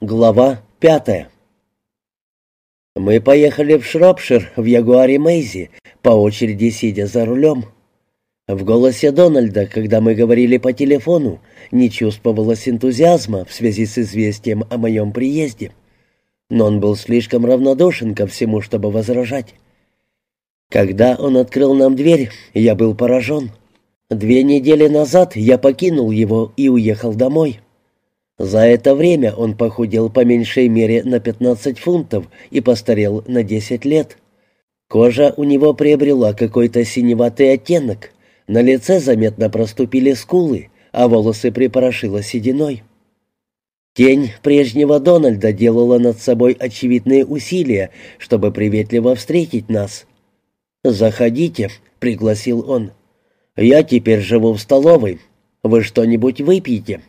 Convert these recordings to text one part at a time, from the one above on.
Глава пятая Мы поехали в Шропшир в Ягуаре Мэйзи, по очереди сидя за рулем. В голосе Дональда, когда мы говорили по телефону, не чувствовалось энтузиазма в связи с известием о моем приезде. Но он был слишком равнодушен ко всему, чтобы возражать. Когда он открыл нам дверь, я был поражен. Две недели назад я покинул его и уехал домой. За это время он похудел по меньшей мере на 15 фунтов и постарел на 10 лет. Кожа у него приобрела какой-то синеватый оттенок, на лице заметно проступили скулы, а волосы припорошило сединой. Тень прежнего Дональда делала над собой очевидные усилия, чтобы приветливо встретить нас. «Заходите», — пригласил он. «Я теперь живу в столовой. Вы что-нибудь выпьете?»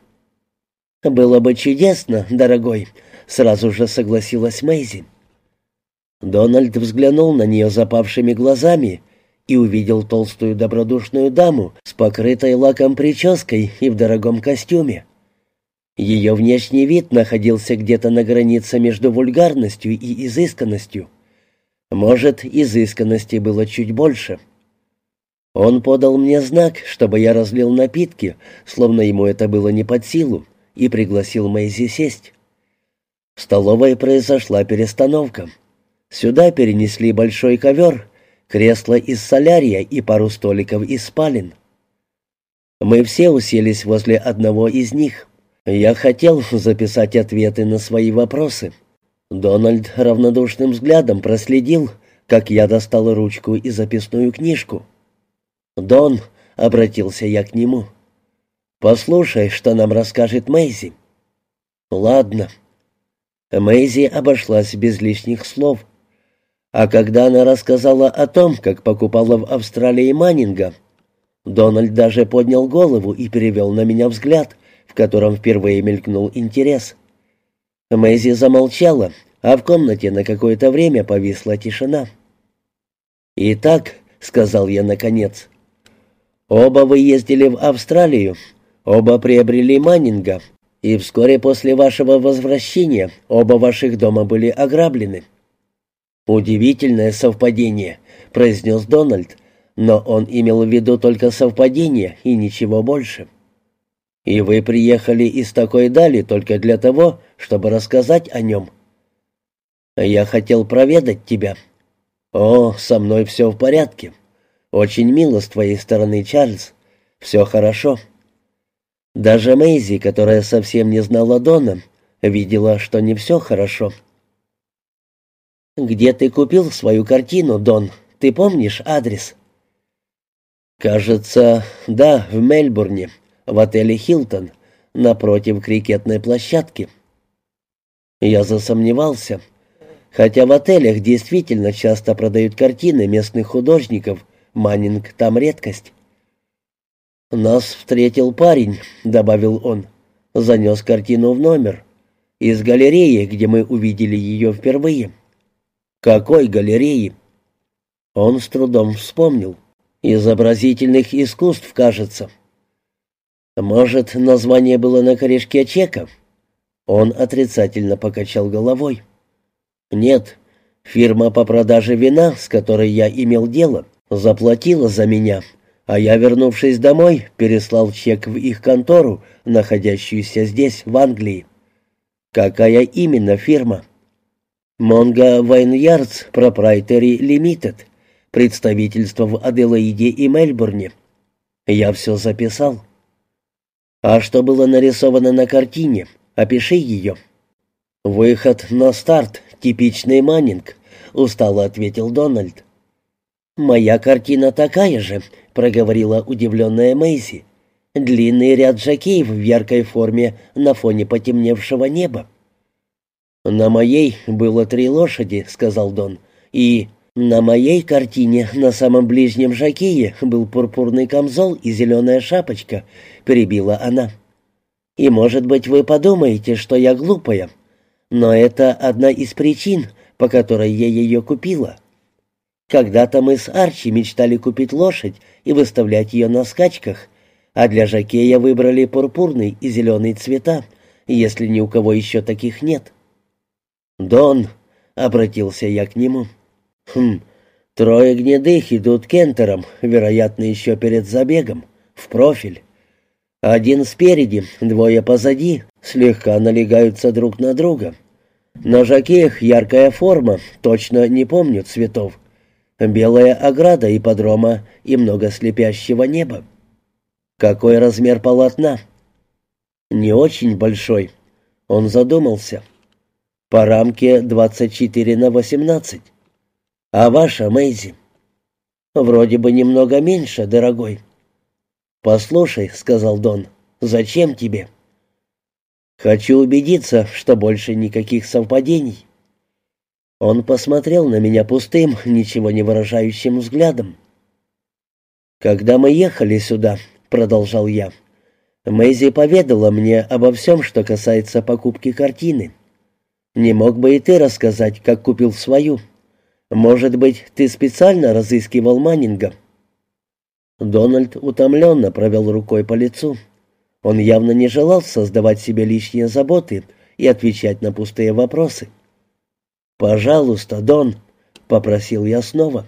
«Было бы чудесно, дорогой», — сразу же согласилась Мэйзи. Дональд взглянул на нее запавшими глазами и увидел толстую добродушную даму с покрытой лаком прической и в дорогом костюме. Ее внешний вид находился где-то на границе между вульгарностью и изысканностью. Может, изысканности было чуть больше. Он подал мне знак, чтобы я разлил напитки, словно ему это было не под силу, и пригласил Мэйзи сесть. В столовой произошла перестановка. Сюда перенесли большой ковер, кресло из солярия и пару столиков из спален. Мы все уселись возле одного из них. Я хотел записать ответы на свои вопросы. Дональд равнодушным взглядом проследил, как я достал ручку и записную книжку. «Дон», — обратился я к нему, — Послушай, что нам расскажет Мэйзи». «Ладно». Мэйзи обошлась без лишних слов. А когда она рассказала о том, как покупала в Австралии Маннинга, Дональд даже поднял голову и перевел на меня взгляд, в котором впервые мелькнул интерес. Мэйзи замолчала, а в комнате на какое-то время повисла тишина. «Итак», — сказал я наконец, — «оба вы ездили в Австралию, Оба приобрели Маннинга, и вскоре после вашего возвращения оба ваших дома были ограблены». «Удивительное совпадение», — произнес Дональд, но он имел в виду только совпадение и ничего больше. «И вы приехали из такой дали только для того, чтобы рассказать о нем». «Я хотел проведать тебя». «О, со мной все в порядке. Очень мило с твоей стороны, Чарльз. Все хорошо». Даже Мэйзи, которая совсем не знала Дона, видела, что не все хорошо. «Где ты купил свою картину, Дон? Ты помнишь адрес?» «Кажется, да, в Мельбурне, в отеле «Хилтон», напротив крикетной площадки». Я засомневался. Хотя в отелях действительно часто продают картины местных художников, Маннинг там редкость. «Нас встретил парень», — добавил он. Занес картину в номер. «Из галереи, где мы увидели ее впервые». «Какой галереи?» Он с трудом вспомнил. «Изобразительных искусств, кажется». «Может, название было на корешке чека?» Он отрицательно покачал головой. «Нет, фирма по продаже вина, с которой я имел дело, заплатила за меня, а я, вернувшись домой, переслал чек в их контору, находящуюся здесь, в Англии. Какая именно фирма? Монго Вайнярдс Пропрайтери Лимитед, представительство в Аделаиде и Мельбурне. Я все записал. А что было нарисовано на картине? Опиши ее. Выход на старт, типичный Маннинг, устало ответил Дональд. «Моя картина такая же», — проговорила удивленная Мэйси. «Длинный ряд жакеев в яркой форме на фоне потемневшего неба». «На моей было три лошади», — сказал Дон. «И на моей картине на самом ближнем жакее был пурпурный камзол и зеленая шапочка», — перебила она. «И, может быть, вы подумаете, что я глупая, но это одна из причин, по которой я ее купила». Когда-то мы с Арчи мечтали купить лошадь и выставлять ее на скачках, а для жакея выбрали пурпурный и зеленый цвета, если ни у кого еще таких нет. «Дон», — обратился я к нему, — «хм, трое гнедых идут кентером, вероятно, еще перед забегом, в профиль. Один спереди, двое позади, слегка налегаются друг на друга. На жакеях яркая форма, точно не помню цветов. Белая ограда ипподрома и много слепящего неба. Какой размер полотна? Не очень большой. Он задумался. По рамке 24 на 18. А ваша, Мэйзи? Вроде бы немного меньше, дорогой. «Послушай», — сказал Дон, — «зачем тебе?» «Хочу убедиться, что больше никаких совпадений». Он посмотрел на меня пустым, ничего не выражающим взглядом. «Когда мы ехали сюда», — продолжал я, — «Мэйзи поведала мне обо всем, что касается покупки картины. Не мог бы и ты рассказать, как купил свою? Может быть, ты специально разыскивал Маннинга?» Дональд утомленно провел рукой по лицу. Он явно не желал создавать себе лишние заботы и отвечать на пустые вопросы. «Пожалуйста, Дон», — попросил я снова.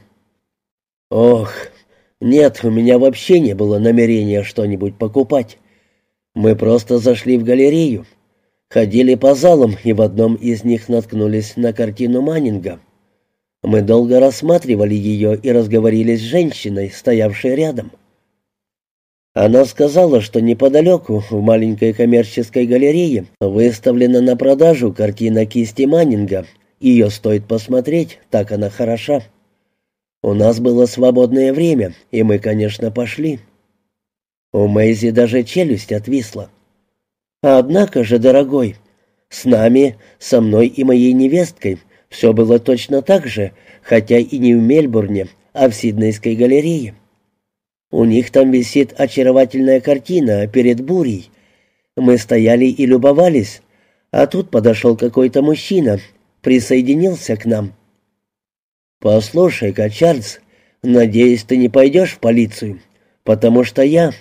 «Ох, нет, у меня вообще не было намерения что-нибудь покупать. Мы просто зашли в галерею, ходили по залам и в одном из них наткнулись на картину Маннинга». Мы долго рассматривали ее и разговорили с женщиной, стоявшей рядом. Она сказала, что неподалеку, в маленькой коммерческой галерее, выставлена на продажу картина кисти Маннинга. Ее стоит посмотреть, так она хороша. У нас было свободное время, и мы, конечно, пошли. У Мэйзи даже челюсть отвисла. Однако же, дорогой, с нами, со мной и моей невесткой все было точно так же, хотя и не в Мельбурне, а в Сиднейской галерее. У них там висит очаровательная картина перед бурей. Мы стояли и любовались, а тут подошел какой-то мужчина, присоединился к нам. «Послушай-ка, Чарльз, надеюсь, ты не пойдешь в полицию, потому что я...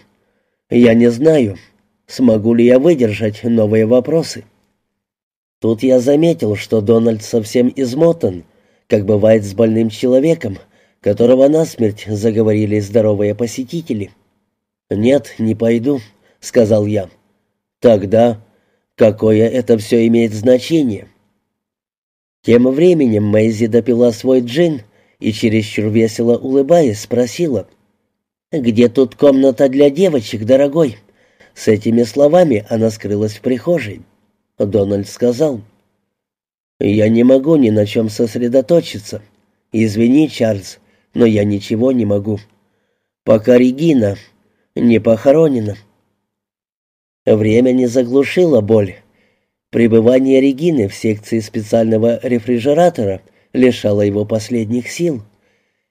Я не знаю, смогу ли я выдержать новые вопросы». Тут я заметил, что Дональд совсем измотан, как бывает с больным человеком, которого насмерть заговорили здоровые посетители. «Нет, не пойду», — сказал я. «Тогда какое это все имеет значение?» Тем временем Мэйзи допила свой джин и, чересчур весело улыбаясь, спросила, «Где тут комната для девочек, дорогой?» С этими словами она скрылась в прихожей. Дональд сказал. «Я не могу ни на чем сосредоточиться. Извини, Чарльз, но я ничего не могу. Пока Регина не похоронена». Время не заглушило боль. Пребывание Регины в секции специального рефрижератора лишало его последних сил.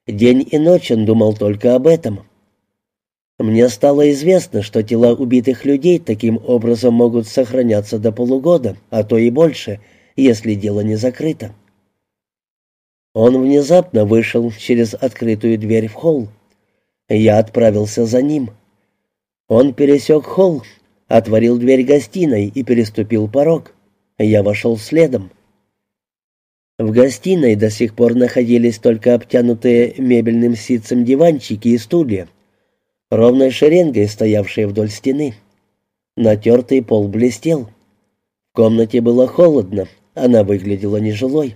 День и ночь он думал только об этом. Мне стало известно, что тела убитых людей таким образом могут сохраняться до полугода, а то и больше, если дело не закрыто. Он внезапно вышел через открытую дверь в холл. Я отправился за ним. Он пересек холл, отворил дверь гостиной и переступил порог. Я вошел следом. В гостиной до сих пор находились только обтянутые мебельным ситцем диванчики и стулья ровной шеренгой стоявшие вдоль стены. Натертый пол блестел. В комнате было холодно, она выглядела нежилой.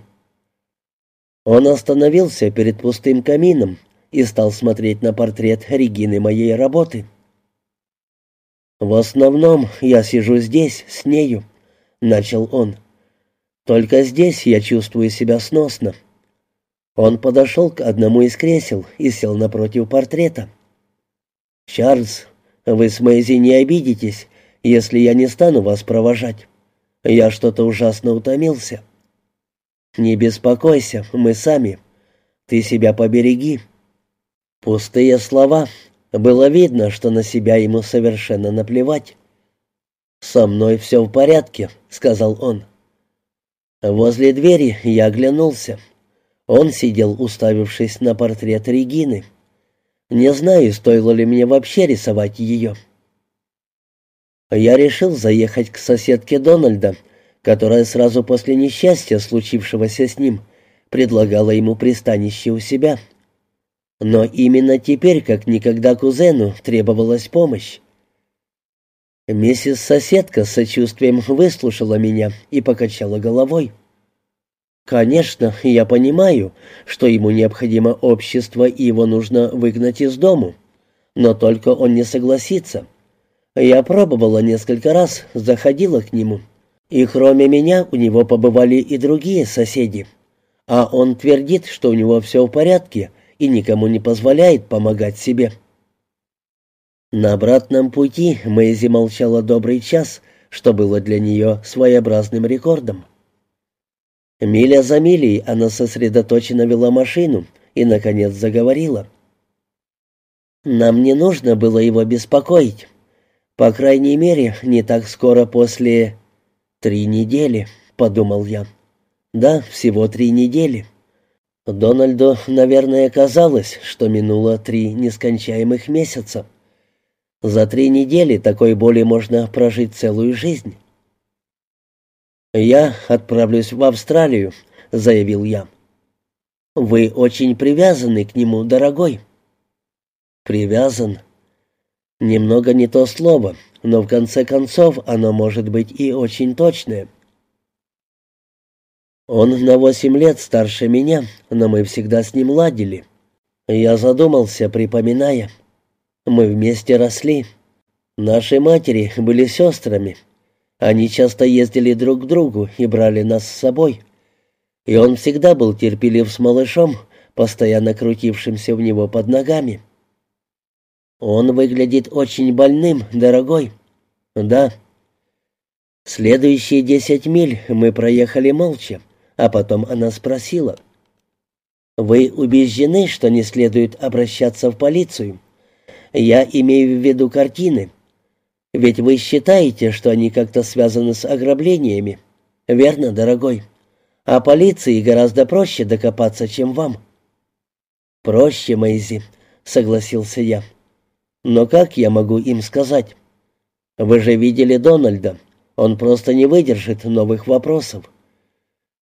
Он остановился перед пустым камином и стал смотреть на портрет Регины моей работы. «В основном я сижу здесь, с нею», — начал он. «Только здесь я чувствую себя сносно». Он подошел к одному из кресел и сел напротив портрета. «Чарльз, вы с Мэйзи не обидитесь, если я не стану вас провожать. Я что-то ужасно утомился». «Не беспокойся, мы сами. Ты себя побереги». Пустые слова. Было видно, что на себя ему совершенно наплевать. «Со мной все в порядке», — сказал он. Возле двери я оглянулся. Он сидел, уставившись на портрет Регины. Не знаю, стоило ли мне вообще рисовать ее. Я решил заехать к соседке Дональда, которая сразу после несчастья, случившегося с ним, предлагала ему пристанище у себя. Но именно теперь, как никогда кузену, требовалась помощь. Миссис-соседка с сочувствием выслушала меня и покачала головой. «Конечно, я понимаю, что ему необходимо общество и его нужно выгнать из дому, но только он не согласится. Я пробовала несколько раз, заходила к нему, и кроме меня у него побывали и другие соседи, а он твердит, что у него все в порядке и никому не позволяет помогать себе». На обратном пути Мэйзи молчала добрый час, что было для нее своеобразным рекордом. Миля за милей она сосредоточенно вела машину и, наконец, заговорила. «Нам не нужно было его беспокоить. По крайней мере, не так скоро после... три недели», — подумал я. «Да, всего три недели». Дональду, наверное, казалось, что минуло три нескончаемых месяца. За три недели такой боли можно прожить целую жизнь. «Я отправлюсь в Австралию», — заявил я. «Вы очень привязаны к нему, дорогой». «Привязан». Немного не то слово, но в конце концов оно может быть и очень точное. Он на восемь лет старше меня, но мы всегда с ним ладили. Я задумался, припоминая. Мы вместе росли. Наши матери были сестрами. Они часто ездили друг к другу и брали нас с собой. И он всегда был терпелив с малышом, постоянно крутившимся в него под ногами. Он выглядит очень больным, дорогой. Да. Следующие десять миль мы проехали молча, а потом она спросила. «Вы убеждены, что не следует обращаться в полицию?» Я имею в виду картины. Ведь вы считаете, что они как-то связаны с ограблениями. Верно, дорогой? А полиции гораздо проще докопаться, чем вам. Проще, Мэйзи, согласился я. Но как я могу им сказать? Вы же видели Дональда. Он просто не выдержит новых вопросов.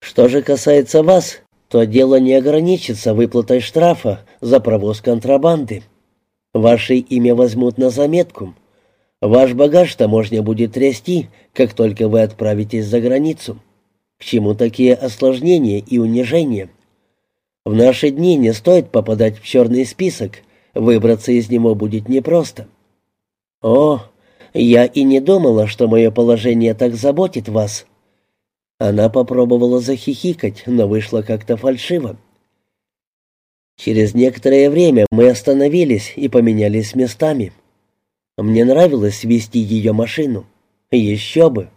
Что же касается вас, то дело не ограничится выплатой штрафа за провоз контрабанды. Ваше имя возьмут на заметку. Ваш багаж таможня будет трясти, как только вы отправитесь за границу. К чему такие осложнения и унижения? В наши дни не стоит попадать в черный список, выбраться из него будет непросто. О, я и не думала, что мое положение так заботит вас. Она попробовала захихикать, но вышло как-то фальшиво. Через некоторое время мы остановились и поменялись местами. Мне нравилось вести ее машину. Еще бы.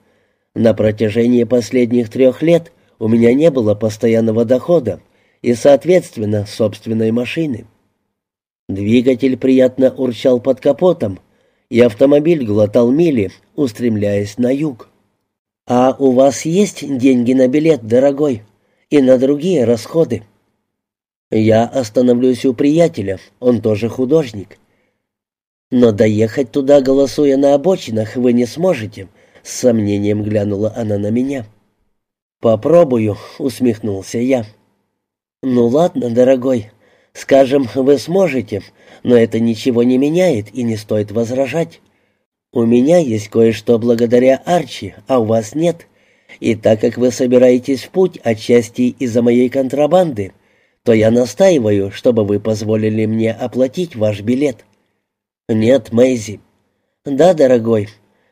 На протяжении последних трех лет у меня не было постоянного дохода и, соответственно, собственной машины. Двигатель приятно урчал под капотом, и автомобиль глотал мили, устремляясь на юг. «А у вас есть деньги на билет, дорогой, и на другие расходы?» Я остановлюсь у приятеля, он тоже художник. Но доехать туда, голосуя на обочинах, вы не сможете, с сомнением глянула она на меня. Попробую, усмехнулся я. Ну ладно, дорогой, скажем, вы сможете, но это ничего не меняет и не стоит возражать. У меня есть кое-что благодаря Арчи, а у вас нет. И так как вы собираетесь в путь отчасти из-за моей контрабанды, то я настаиваю, чтобы вы позволили мне оплатить ваш билет». «Нет, Мэйзи». «Да, дорогой,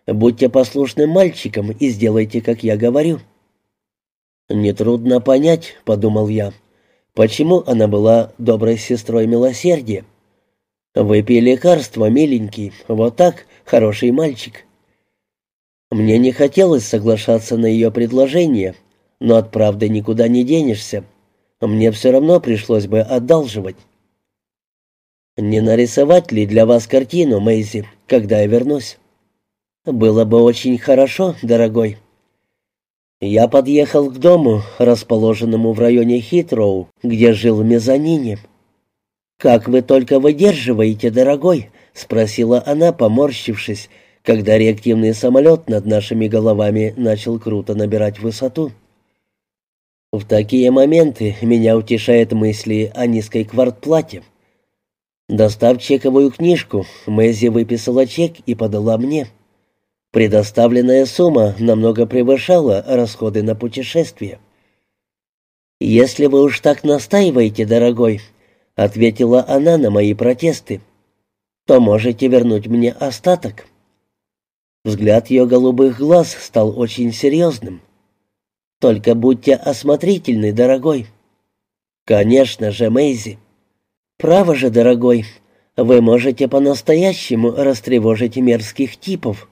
будьте послушным мальчиком и сделайте, как я говорю». «Нетрудно понять», — подумал я, — «почему она была доброй сестрой милосердия?» «Выпей лекарство, миленький, вот так, хороший мальчик». Мне не хотелось соглашаться на ее предложение, но от правды никуда не денешься мне все равно пришлось бы одалживать. Не нарисовать ли для вас картину, Мэйзи, когда я вернусь? Было бы очень хорошо, дорогой. Я подъехал к дому, расположенному в районе Хитроу, где жил в мезонине. «Как вы только выдерживаете, дорогой?» — спросила она, поморщившись, когда реактивный самолет над нашими головами начал круто набирать высоту. В такие моменты меня утешает мысли о низкой квартплате. Достав чековую книжку, Мэзи выписала чек и подала мне. Предоставленная сумма намного превышала расходы на путешествие. «Если вы уж так настаиваете, дорогой», — ответила она на мои протесты, — «то можете вернуть мне остаток». Взгляд ее голубых глаз стал очень серьезным. «Только будьте осмотрительны, дорогой». «Конечно же, Мэйзи». «Право же, дорогой, вы можете по-настоящему растревожить мерзких типов».